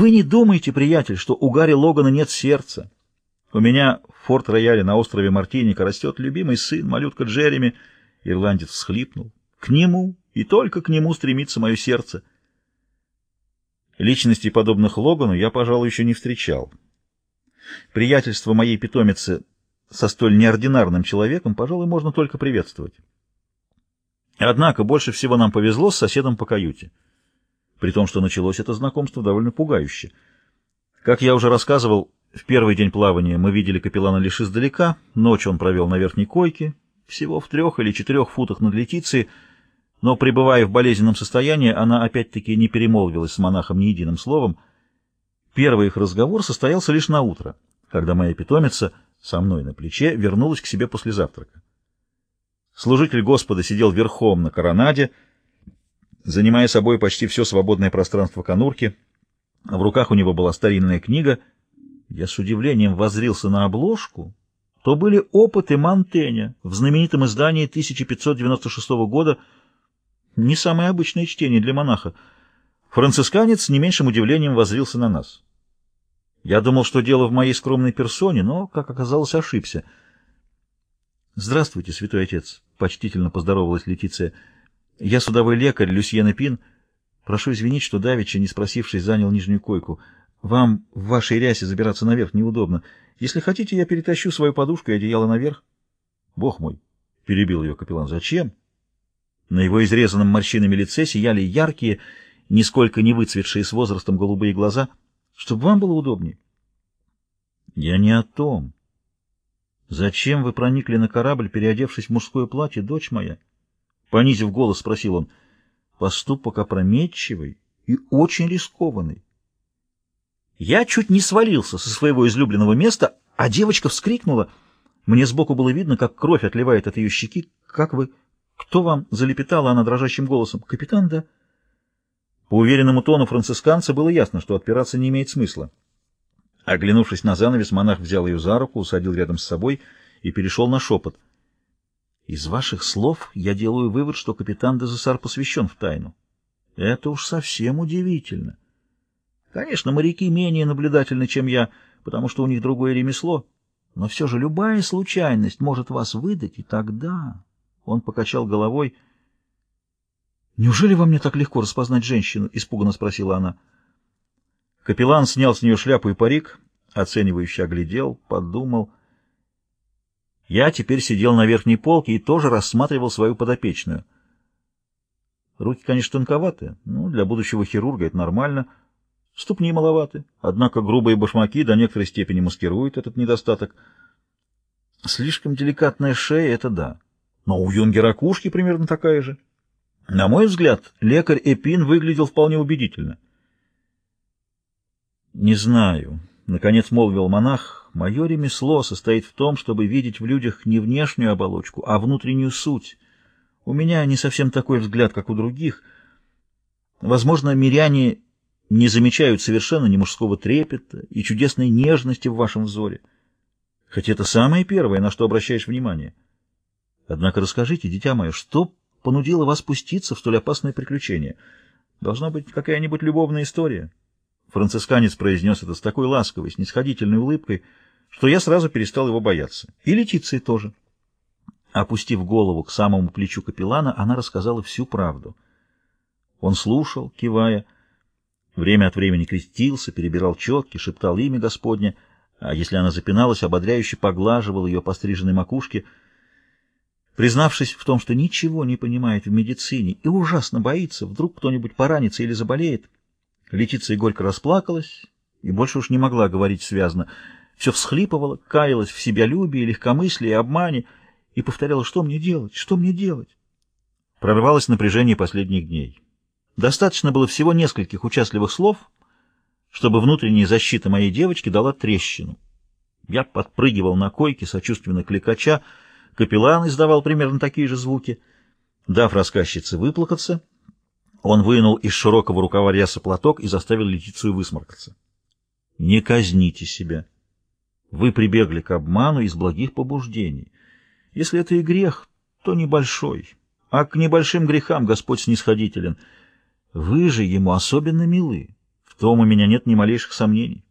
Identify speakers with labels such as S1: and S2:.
S1: Вы не думайте, приятель, что у Гарри Логана нет сердца. У меня в форт-рояле на острове Мартиника растет любимый сын, малютка Джереми. Ирландец всхлипнул. К нему и только к нему стремится мое сердце. Личностей, подобных Логану, я, пожалуй, еще не встречал. Приятельство моей питомицы со столь неординарным человеком, пожалуй, можно только приветствовать. Однако больше всего нам повезло с соседом по каюте, при том, что началось это знакомство довольно пугающе. Как я уже рассказывал, в первый день плавания мы видели капеллана лишь издалека, ночь он провел на верхней койке, всего в трех или четырех футах над Летицией, но, пребывая в болезненном состоянии, она опять-таки не перемолвилась с монахом ни единым словом. Первый их разговор состоялся лишь на утро, когда моя питомица со мной на плече вернулась к себе после завтрака. Служитель Господа сидел верхом на коронаде, занимая собой почти все свободное пространство конурки. В руках у него была старинная книга. Я с удивлением воззрился на обложку. То были опыты Монтэня в знаменитом издании 1596 года — не самое обычное чтение для монаха. Францисканец с не меньшим удивлением воззрился на нас. Я думал, что дело в моей скромной персоне, но, как оказалось, ошибся. «Здравствуйте, святой отец», — почтительно поздоровалась Летиция. «Я судовой лекарь Люсьена Пин. Прошу извинить, что давеча, не спросившись, занял нижнюю койку. Вам в вашей рясе забираться наверх неудобно. Если хотите, я перетащу свою подушку и одеяло наверх». «Бог мой!» — перебил ее капеллан. «Зачем?» На его изрезанном морщинами лице сияли яркие, нисколько не выцветшие с возрастом голубые глаза, чтобы вам было удобнее. Я не о том. Зачем вы проникли на корабль, переодевшись в мужское платье, дочь моя? Понизив голос, спросил он. Поступок опрометчивый и очень рискованный. Я чуть не свалился со своего излюбленного места, а девочка вскрикнула. Мне сбоку было видно, как кровь отливает от ее щеки. Как вы... «Кто вам?» — залепетала она дрожащим голосом. «Капитан, да?» По уверенному тону францисканца было ясно, что отпираться не имеет смысла. Оглянувшись на занавес, монах взял ее за руку, усадил рядом с собой и перешел на шепот. «Из ваших слов я делаю вывод, что капитан Дезессар посвящен в тайну. Это уж совсем удивительно. Конечно, моряки менее наблюдательны, чем я, потому что у них другое ремесло, но все же любая случайность может вас выдать, и тогда...» Он покачал головой. «Неужели вам не так легко распознать женщину?» — испуганно спросила она. Капеллан снял с нее шляпу и парик, оценивающе оглядел, подумал. Я теперь сидел на верхней полке и тоже рассматривал свою подопечную. Руки, конечно, тонковаты, но для будущего хирурга это нормально. Ступни маловаты, однако грубые башмаки до некоторой степени маскируют этот недостаток. Слишком деликатная шея — это да. Но у Юнги ракушки примерно такая же. На мой взгляд, лекарь Эпин выглядел вполне убедительно. «Не знаю», — наконец молвил монах, — «мое ремесло состоит в том, чтобы видеть в людях не внешнюю оболочку, а внутреннюю суть. У меня не совсем такой взгляд, как у других. Возможно, миряне не замечают совершенно ни мужского трепета и чудесной нежности в вашем взоре. Хотя это самое первое, на что обращаешь внимание». Однако расскажите, дитя мое, что понудило вас спуститься в столь опасное приключение? Должна быть какая-нибудь любовная история. Францисканец произнес это с такой ласковой, снисходительной улыбкой, что я сразу перестал его бояться. И Летиции тоже. Опустив голову к самому плечу капеллана, она рассказала всю правду. Он слушал, кивая, время от времени крестился, перебирал четки, шептал имя Господне, а если она запиналась, ободряюще поглаживал ее постриженной макушке — Признавшись в том, что ничего не понимает в медицине и ужасно боится, вдруг кто-нибудь поранится или заболеет, Летиция горько расплакалась и больше уж не могла говорить связно. Все всхлипывала, каялась в себялюбии, легкомыслии обмане и повторяла, что мне делать, что мне делать. Прорвалось напряжение последних дней. Достаточно было всего нескольких участливых слов, чтобы внутренняя защита моей девочки дала трещину. Я подпрыгивал на койке, сочувственно кликача, Капеллан издавал примерно такие же звуки. Дав рассказчице выплакаться, он вынул из широкого рукава ряса платок и заставил Летицию высморкаться. «Не казните себя. Вы прибегли к обману из благих побуждений. Если это и грех, то небольшой, а к небольшим грехам Господь снисходителен. Вы же ему особенно милы. В том у меня нет ни малейших сомнений.